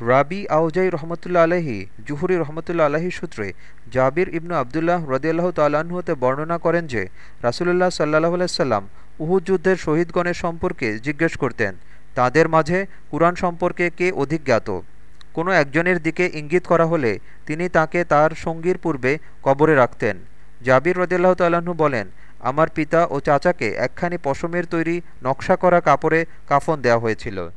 রাবি আউজাই রহমতুল্লা আলহি জুহুরি রহমতুল্লা আলহি সূত্রে জাবির ইবনু আবদুল্লাহ রদিয়াল্লাহ তাল্লাহতে বর্ণনা করেন যে, রাসুলুল্লাহ সাল্লাহ আলাইসাল্লাম উহুদ যুদ্ধের শহীদগণের সম্পর্কে জিজ্ঞেস করতেন, তাদের মাঝে কুরআন সম্পর্কে কে অধিক জ্ঞাত? কোনো একজনের দিকে ইঙ্গিত করা হলে তিনি তাকে তার সঙ্গীর পূর্বে কবরে রাখতেন। জাবির রদিয়াল্লাহ তাল্লাহ্ন বলেন, আমার পিতা ও চাচাকে একখানি পশমের তৈরি নকশা করা কাপড়ে কাফন দেওয়া হয়েছিল।